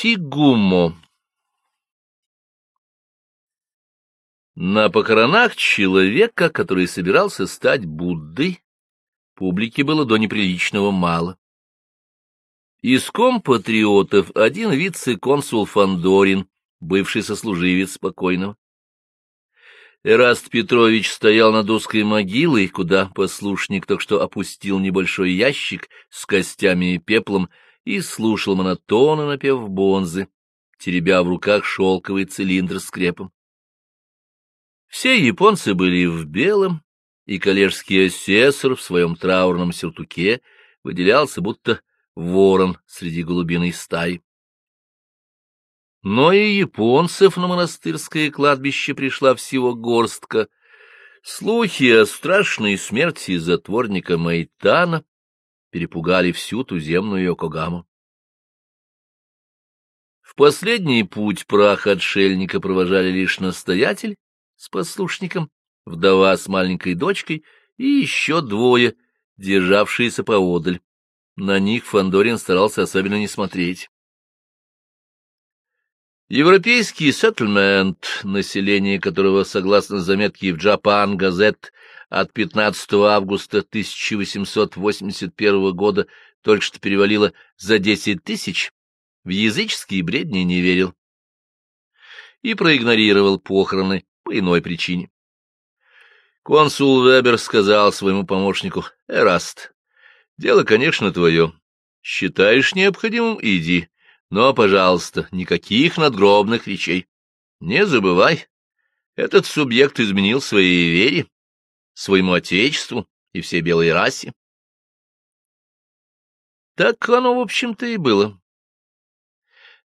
Сигумо На похоронах человека, который собирался стать Буддой, публике было до неприличного мало. Из компатриотов один вице-консул Фандорин, бывший сослуживец спокойного. Эраст Петрович стоял над узкой могилой, куда послушник только что опустил небольшой ящик с костями и пеплом и слушал монотонно напев бонзы, теребя в руках шелковый цилиндр с крепом. Все японцы были в белом, и коллежский асессор в своем траурном сюртуке выделялся, будто ворон среди голубиной стаи. Но и японцев на монастырское кладбище пришла всего горстка. Слухи о страшной смерти затворника Майтана перепугали всю туземную Йокогаму. В последний путь прах отшельника провожали лишь настоятель с послушником, вдова с маленькой дочкой и еще двое, державшиеся поодаль. На них Фандорин старался особенно не смотреть. Европейский сеттельмент, население которого, согласно заметке в Japan Gazette от 15 августа 1881 года, только что перевалило за 10 тысяч, в языческие бредни не верил и проигнорировал похороны по иной причине. Консул Вебер сказал своему помощнику, «Эраст, дело, конечно, твое. Считаешь необходимым — иди, но, пожалуйста, никаких надгробных речей. Не забывай, этот субъект изменил своей вере, своему отечеству и всей белой расе. Так оно, в общем-то, и было.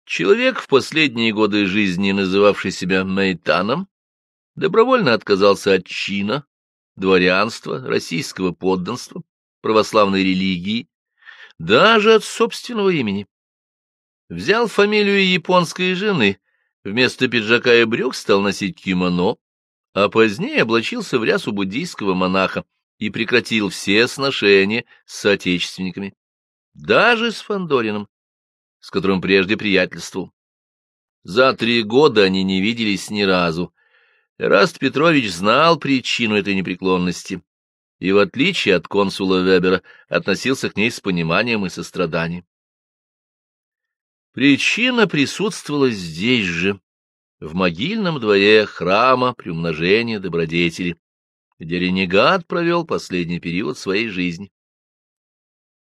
Человек, в последние годы жизни называвший себя Мейтаном, добровольно отказался от чина, дворянства, российского подданства, православной религии, даже от собственного имени. Взял фамилию японской жены, вместо пиджака и брюк стал носить кимоно, а позднее облачился в рясу буддийского монаха и прекратил все сношения с соотечественниками, даже с Фандорином, с которым прежде приятельствовал. За три года они не виделись ни разу, Эраст Петрович знал причину этой непреклонности и, в отличие от консула Вебера, относился к ней с пониманием и состраданием. Причина присутствовала здесь же, в могильном дворе храма приумножения добродетели, где ренегат провел последний период своей жизни.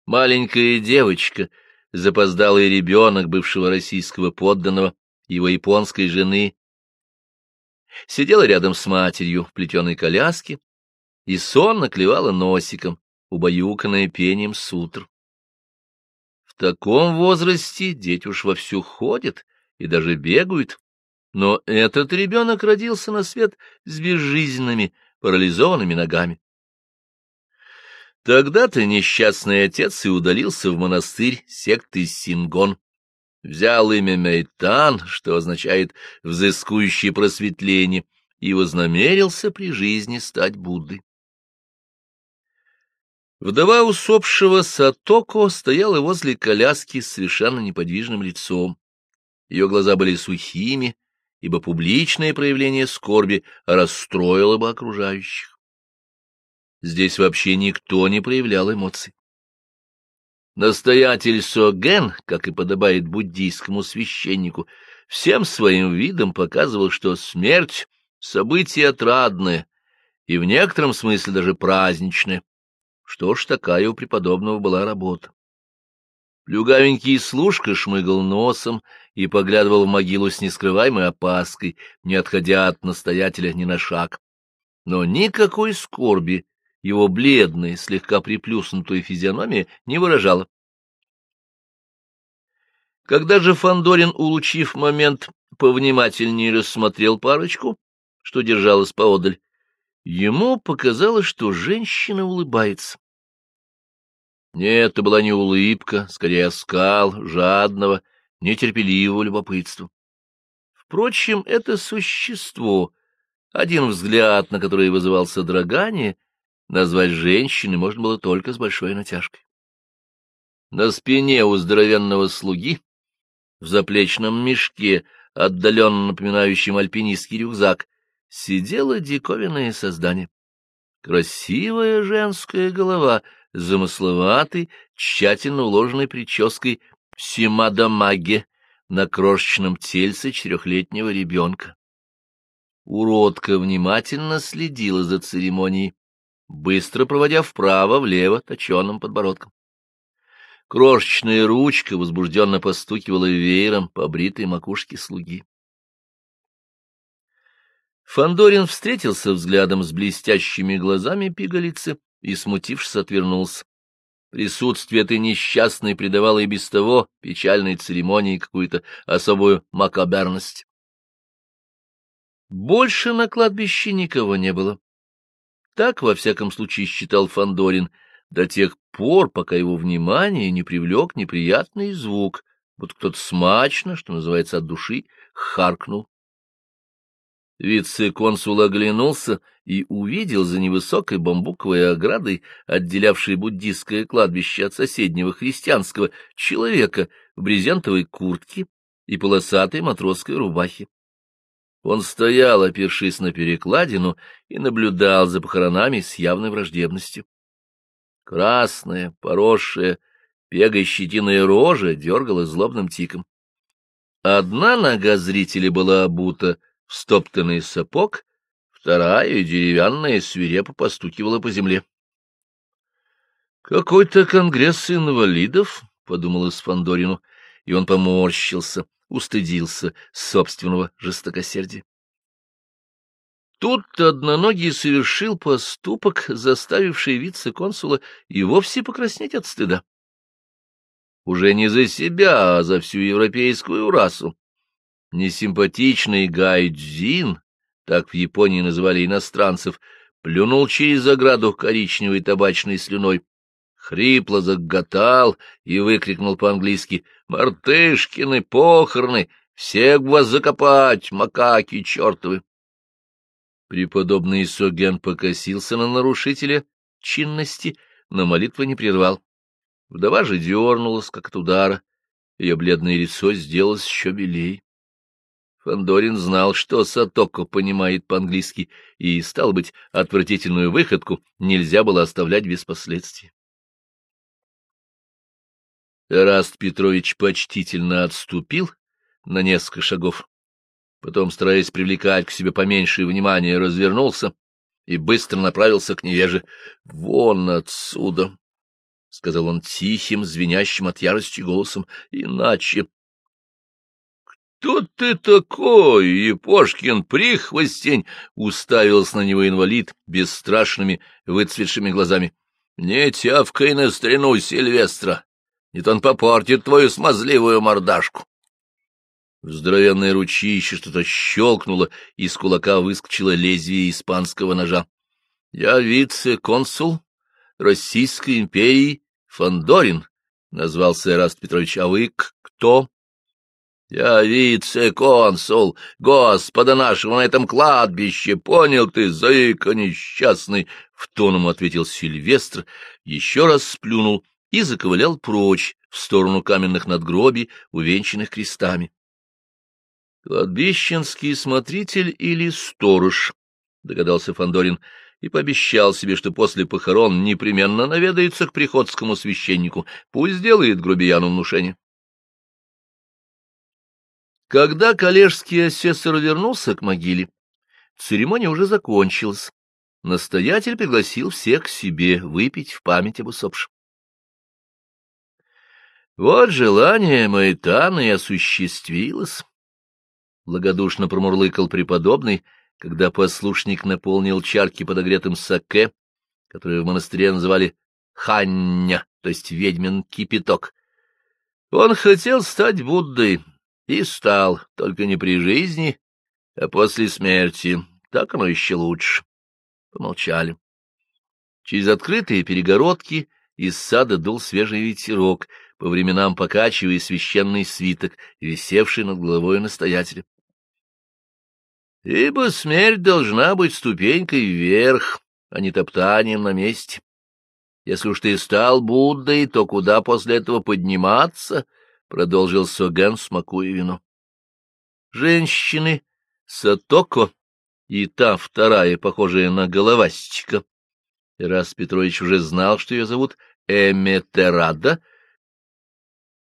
Маленькая девочка, запоздалый ребенок бывшего российского подданного, его японской жены, сидела рядом с матерью в плетеной коляске и сонно клевала носиком, убаюканная пением сутр. Таком возрасте дети уж вовсю ходят и даже бегают, но этот ребенок родился на свет с безжизненными, парализованными ногами. Тогда-то несчастный отец и удалился в монастырь секты Сингон, взял имя Мейтан, что означает «взыскующее просветление», и вознамерился при жизни стать Буддой. Вдова усопшего Сатоко стояла возле коляски с совершенно неподвижным лицом. Ее глаза были сухими, ибо публичное проявление скорби расстроило бы окружающих. Здесь вообще никто не проявлял эмоций. Настоятель Соген, как и подобает буддийскому священнику, всем своим видом показывал, что смерть — событие отрадное и в некотором смысле даже праздничное. Что ж, такая у преподобного была работа. Плюгавенький служка шмыгал носом и поглядывал в могилу с нескрываемой опаской, не отходя от настоятеля ни на шаг. Но никакой скорби его бледная, слегка приплюснутая физиономия не выражала. Когда же Фандорин, улучив момент, повнимательнее рассмотрел парочку, что держалась поодаль, ему показалось, что женщина улыбается. Нет, это была не улыбка, скорее оскал жадного, нетерпеливого любопытства. Впрочем, это существо, один взгляд на которое вызывал содрогание, назвать женщиной можно было только с большой натяжкой. На спине у здоровенного слуги в заплечном мешке, отдаленно напоминающем альпинистский рюкзак, сидело диковинное создание. Красивая женская голова с замысловатой, тщательно уложенной прической Симадамаге на крошечном тельце четырехлетнего ребенка. Уродка внимательно следила за церемонией, быстро проводя вправо-влево точенным подбородком. Крошечная ручка возбужденно постукивала веером по бритой макушке слуги. Фандорин встретился взглядом с блестящими глазами пигалицы и, смутившись, отвернулся. Присутствие этой несчастной придавало и без того печальной церемонии какую-то особую макаберность. Больше на кладбище никого не было. Так, во всяком случае, считал Фандорин до тех пор, пока его внимание не привлек неприятный звук, вот кто-то смачно, что называется от души, харкнул. Вице-консул оглянулся и увидел за невысокой бамбуковой оградой, отделявшей буддистское кладбище от соседнего христианского, человека в брезентовой куртке и полосатой матросской рубахе. Он стоял, опершись на перекладину, и наблюдал за похоронами с явной враждебностью. Красная, поросшая, пегой щетиная рожа дергала злобным тиком. Одна нога зрителя была обута стоптанный сапог, вторая, деревянная, свирепо постукивала по земле. — Какой-то конгресс инвалидов, — подумал Фандорину, и он поморщился, устыдился собственного жестокосердия. Тут одноногий совершил поступок, заставивший вице-консула и вовсе покраснеть от стыда. Уже не за себя, а за всю европейскую расу. Несимпатичный Гай Дзин, так в Японии называли иностранцев, плюнул через ограду коричневой табачной слюной, хрипло заготал и выкрикнул по-английски «Мартышкины похороны! Всех вас закопать, макаки чертовы!» Преподобный Соген покосился на нарушителя чинности, но молитвы не прервал. Вдова же дернулась, как от удара, ее бледное лицо сделалось еще белей. Фандорин знал, что Сатоко понимает по-английски, и, стал быть, отвратительную выходку нельзя было оставлять без последствий. Раст Петрович почтительно отступил на несколько шагов, потом, стараясь привлекать к себе поменьше внимания, развернулся и быстро направился к невеже. — Вон отсюда! — сказал он тихим, звенящим от ярости голосом. — Иначе... «Кто ты такой, Епошкин прихвостень?» — уставился на него инвалид бесстрашными выцветшими глазами. «Не тявкай на старину Сильвестра, не то он попортит твою смазливую мордашку». В здоровенное ручище что-то щелкнуло, и из кулака выскочило лезвие испанского ножа. — Я вице-консул Российской империи Фандорин, назвался Эраст Петрович. — А вы кто? — Я вице-консул Господа нашего на этом кладбище, понял ты, заика несчастный! — в тоном ответил Сильвестр, еще раз сплюнул и заковылял прочь в сторону каменных надгробий, увенчанных крестами. Кладбищенский смотритель или сторож, — догадался Фандорин, и пообещал себе, что после похорон непременно наведается к приходскому священнику, пусть сделает грубияну внушение. Когда коллежский асессор вернулся к могиле, церемония уже закончилась. Настоятель пригласил всех к себе выпить в память об усопшем. Вот желание Маэтана и осуществилось благодушно промурлыкал преподобный, когда послушник наполнил чарки подогретым саке, которые в монастыре называли хання, то есть ведьмин кипяток. Он хотел стать Буддой и стал, только не при жизни, а после смерти. Так оно еще лучше. Помолчали. Через открытые перегородки из сада дул свежий ветерок, по временам покачивая священный свиток, висевший над головой настоятеля. Ибо смерть должна быть ступенькой вверх, а не топтанием на месте. Если уж ты стал Буддой, то куда после этого подниматься? Продолжил Соген, смакуя вино. Женщины Сатоко и та вторая, похожая на головастика. Ирас Петрович уже знал, что ее зовут Эметерада.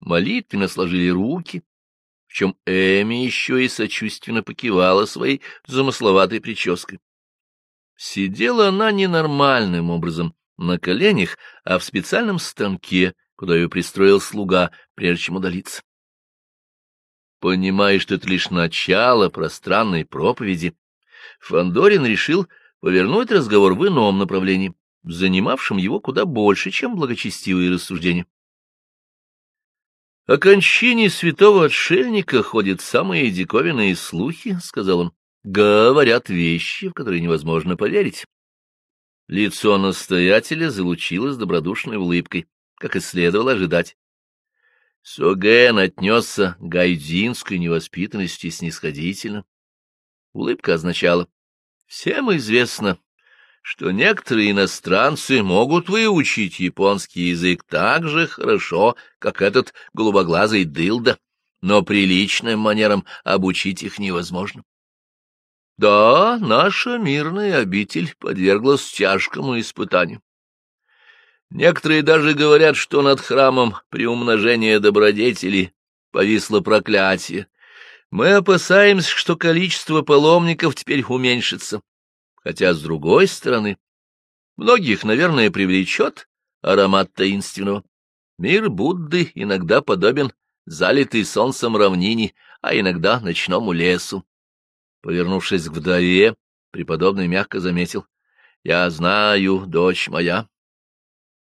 Молитвенно сложили руки, в чем Эми еще и сочувственно покивала своей замысловатой прической. Сидела она ненормальным образом, на коленях, а в специальном станке, куда ее пристроил слуга, прежде чем удалиться. Понимая, что это лишь начало пространной проповеди, Фандорин решил повернуть разговор в ином направлении, занимавшем его куда больше, чем благочестивые рассуждения. — О кончине святого отшельника ходят самые диковинные слухи, — сказал он. — Говорят вещи, в которые невозможно поверить. Лицо настоятеля залучилось добродушной улыбкой, как и следовало ожидать. Соген отнесся к гайдинской невоспитанности снисходительно. Улыбка означала, всем известно, что некоторые иностранцы могут выучить японский язык так же хорошо, как этот голубоглазый дылда, но приличным манерам обучить их невозможно. Да, наша мирная обитель подверглась тяжкому испытанию. Некоторые даже говорят, что над храмом при умножении добродетели повисло проклятие. Мы опасаемся, что количество паломников теперь уменьшится. Хотя, с другой стороны, многих, наверное, привлечет аромат таинственного. Мир Будды иногда подобен залитый солнцем равнине, а иногда ночному лесу. Повернувшись к вдове, преподобный мягко заметил, — Я знаю, дочь моя,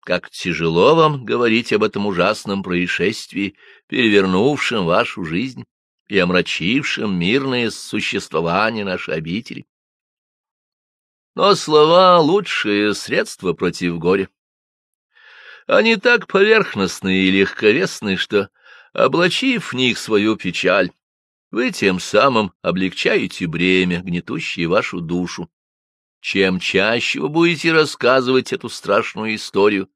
как тяжело вам говорить об этом ужасном происшествии, перевернувшем вашу жизнь и омрачившем мирное существование нашей обители. Но слова — лучшее средство против горя. Они так поверхностны и легковесны, что, облачив в них свою печаль, вы тем самым облегчаете бремя, гнетущее вашу душу. Чем чаще вы будете рассказывать эту страшную историю,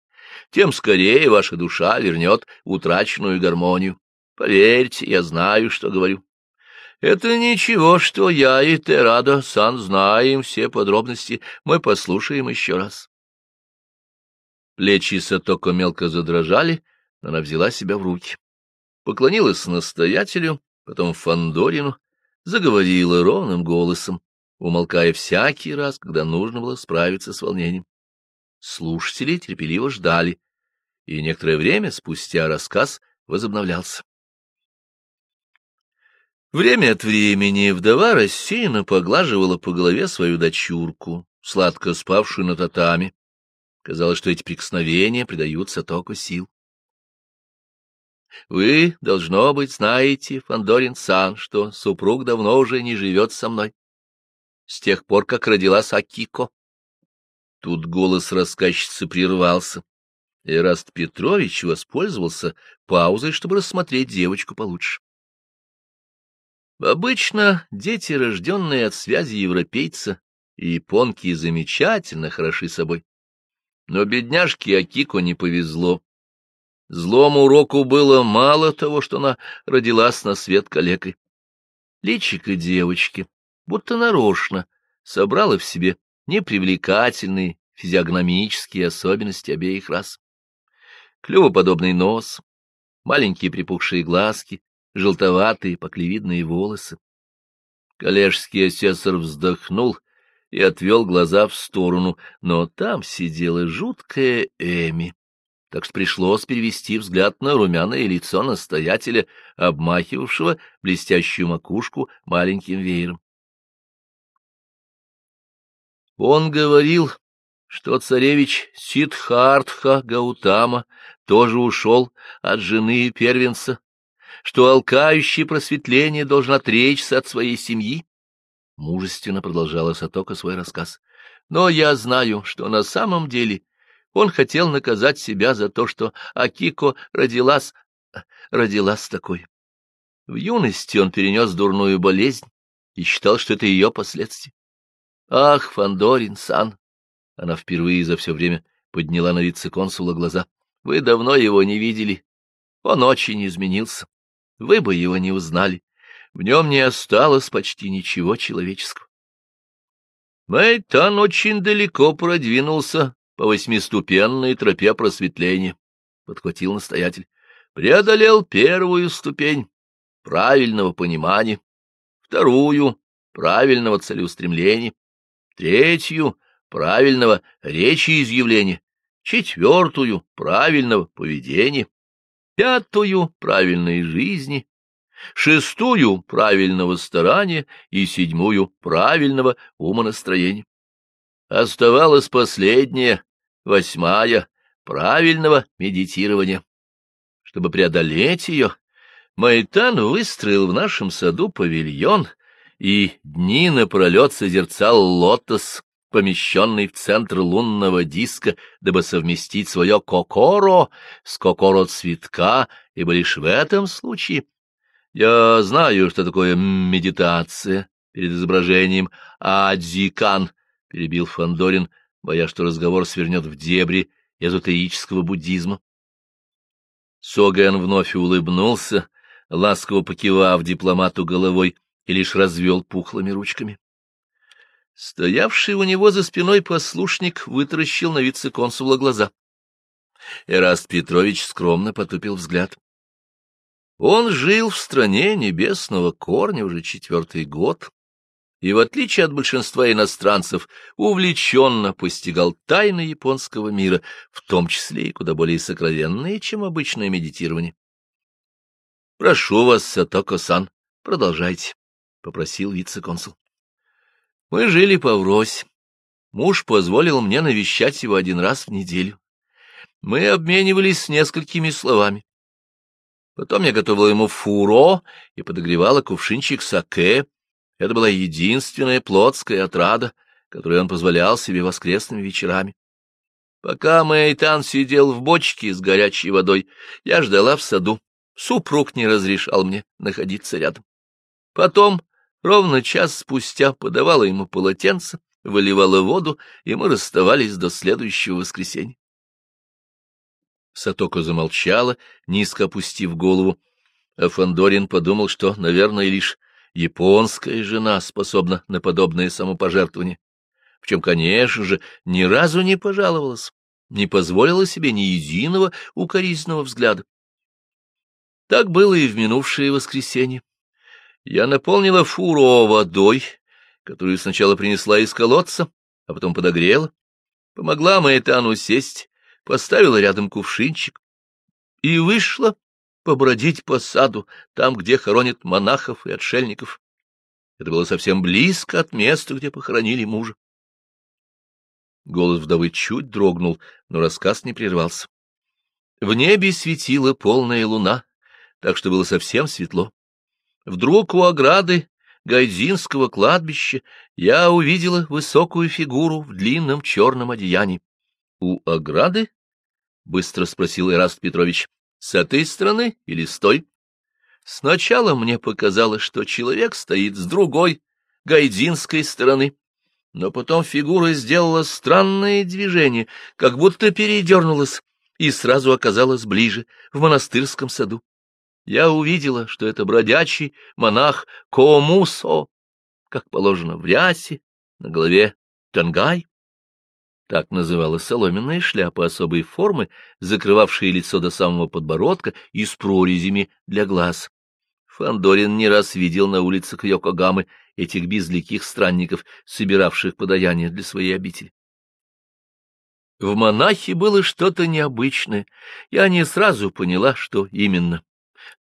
тем скорее ваша душа вернет утраченную гармонию. Поверьте, я знаю, что говорю. Это ничего, что я и Терада Сан знаем все подробности. Мы послушаем еще раз. Плечи Сатоко мелко задрожали, но она взяла себя в руки. Поклонилась настоятелю, потом Фандорину, заговорила ровным голосом, умолкая всякий раз, когда нужно было справиться с волнением. Слушатели терпеливо ждали, и некоторое время спустя рассказ возобновлялся. Время от времени вдова рассеянно поглаживала по голове свою дочурку, сладко спавшую на татами. Казалось, что эти прикосновения придают Сатоку сил. Вы, должно быть, знаете, Фандорин Сан, что супруг давно уже не живет со мной. С тех пор, как родилась Акико. Тут голос рассказчицы прервался. Эраст Петрович воспользовался паузой, чтобы рассмотреть девочку получше. Обычно дети, рожденные от связи европейца и японки, замечательно хороши собой. Но бедняжке Акико не повезло. Злому уроку было мало того, что она родилась на свет калекой. Личико девочки, будто нарочно, собрала в себе непривлекательные физиогномические особенности обеих рас. Клювоподобный нос, маленькие припухшие глазки, желтоватые поклевидные волосы. Коллежский асессор вздохнул и отвел глаза в сторону, но там сидела жуткая Эми, так что пришлось перевести взгляд на румяное лицо настоятеля, обмахивавшего блестящую макушку маленьким веером. Он говорил, что царевич Сидхартха Гаутама тоже ушел от жены и первенца, что алкающий просветление должен отречься от своей семьи. Мужественно продолжала Сатока свой рассказ. Но я знаю, что на самом деле он хотел наказать себя за то, что Акико родилась, родилась такой. В юности он перенес дурную болезнь и считал, что это ее последствия. Ах, Фандорин-сан! Она впервые за все время подняла на вице-консула глаза. Вы давно его не видели. Он очень изменился. вы бы его не узнали. В нем не осталось почти ничего человеческого. Мэйтан очень далеко продвинулся по восьмиступенной тропе просветления, — подхватил настоятель. Преодолел первую ступень правильного понимания, вторую — правильного целеустремления, третью — правильного речи изъявления, четвертую — правильного поведения, пятую — правильной жизни, шестую — правильного старания и седьмую — правильного умонастроения. Оставалась последняя, восьмая, правильного медитирования. Чтобы преодолеть ее, Майтан выстроил в нашем саду павильон и дни напролет созерцал лотос, помещенный в центр лунного диска, дабы совместить свое кокоро с кокоро цветка, ибо лишь в этом случае. Я знаю, что такое медитация перед изображением. Адзикан, — перебил Фандорин, боясь, что разговор свернет в дебри эзотерического буддизма. Соган вновь улыбнулся, ласково покивав дипломату головой, и лишь развел пухлыми ручками. Стоявший у него за спиной послушник вытаращил на вице-консула глаза. Эраст Петрович скромно потупил взгляд. Он жил в стране небесного корня уже четвертый год, и, в отличие от большинства иностранцев, увлеченно постигал тайны японского мира, в том числе и куда более сокровенные, чем обычное медитирование. — Прошу вас, Сатоко-сан, продолжайте, — попросил вице-консул. Мы жили поврось. Муж позволил мне навещать его один раз в неделю. Мы обменивались несколькими словами. Потом я готовила ему фуро и подогревала кувшинчик саке. Это была единственная плотская отрада, которую он позволял себе воскресными вечерами. Пока Мэйтан сидел в бочке с горячей водой, я ждала в саду. Супруг не разрешал мне находиться рядом. Потом, ровно час спустя, подавала ему полотенце, выливала воду, и мы расставались до следующего воскресенья. Сатоко замолчала, низко опустив голову, а Фандорин подумал, что, наверное, лишь японская жена способна на подобное самопожертвование. Причем, конечно же, ни разу не пожаловалась, не позволила себе ни единого укоризненного взгляда. Так было и в минувшее воскресенье. Я наполнила фуру водой, которую сначала принесла из колодца, а потом подогрела, помогла Маэтану сесть, поставила рядом кувшинчик и вышла побродить по саду, там, где хоронят монахов и отшельников. Это было совсем близко от места, где похоронили мужа. Голос вдовы чуть дрогнул, но рассказ не прервался. В небе светила полная луна, так что было совсем светло. Вдруг у ограды Гайдзинского кладбища я увидела высокую фигуру в длинном черном одеянии. — У ограды? — быстро спросил Ираст Петрович. — С этой стороны или с той? Сначала мне показалось, что человек стоит с другой, гайдинской стороны, но потом фигура сделала странное движение, как будто передернулась, и сразу оказалась ближе, в монастырском саду. Я увидела, что это бродячий монах Комусо, как положено в рясе, на голове тангай. Так называлась соломенная шляпа особой формы, закрывавшая лицо до самого подбородка и с прорезями для глаз. Фандорин не раз видел на улицах Йокогамы этих безликих странников, собиравших подаяние для своей обители. В монахе было что-то необычное. Я не сразу поняла, что именно,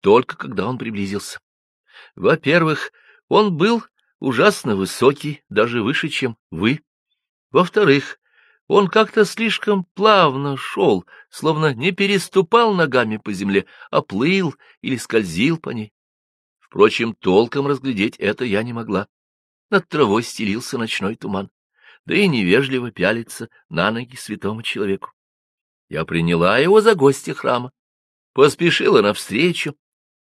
только когда он приблизился. Во-первых, он был ужасно высокий, даже выше, чем вы. Во-вторых, он как-то слишком плавно шел, словно не переступал ногами по земле, а плыл или скользил по ней. Впрочем, толком разглядеть это я не могла. Над травой стелился ночной туман, да и невежливо пялиться на ноги святому человеку. Я приняла его за гостя храма, поспешила навстречу,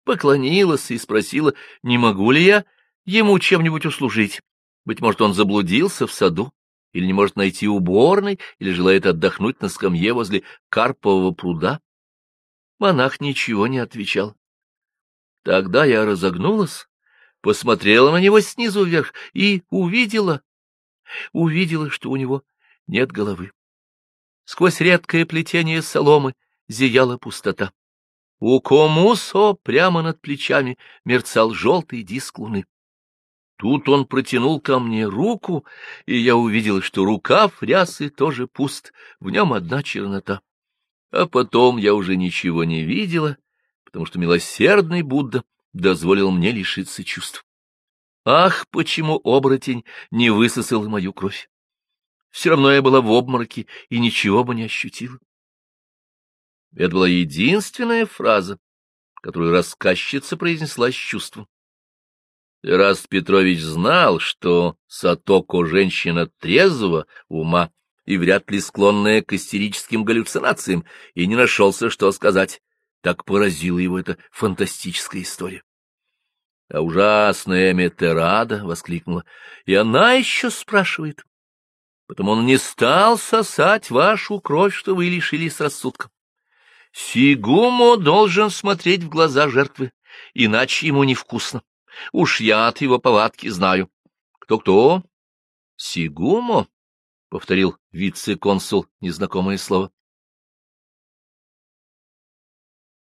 поклонилась и спросила, не могу ли я ему чем-нибудь услужить. Быть может, он заблудился в саду или не может найти уборной, или желает отдохнуть на скамье возле Карпового пруда? Монах ничего не отвечал. Тогда я разогнулась, посмотрела на него снизу вверх и увидела, увидела, что у него нет головы. Сквозь редкое плетение соломы зияла пустота. У Комусо прямо над плечами мерцал желтый диск луны. Тут он протянул ко мне руку, и я увидел, что рукав рясы тоже пуст, в нем одна чернота. А потом я уже ничего не видела, потому что милосердный Будда дозволил мне лишиться чувств. Ах, почему оборотень не высосал мою кровь! Все равно я была в обмороке и ничего бы не ощутила. Это была единственная фраза, которую рассказчица произнесла с чувством. Раст Петрович знал, что Сатоко — женщина трезвого ума и вряд ли склонная к истерическим галлюцинациям, и не нашелся, что сказать. Так поразила его эта фантастическая история. А ужасная Метерада воскликнула. И она еще спрашивает. Потому он не стал сосать вашу кровь, что вы лишились рассудка. Сигумо должен смотреть в глаза жертвы, иначе ему невкусно. Уж я от его повадки знаю. Кто-кто? Сигумо? — повторил вице-консул незнакомое слово.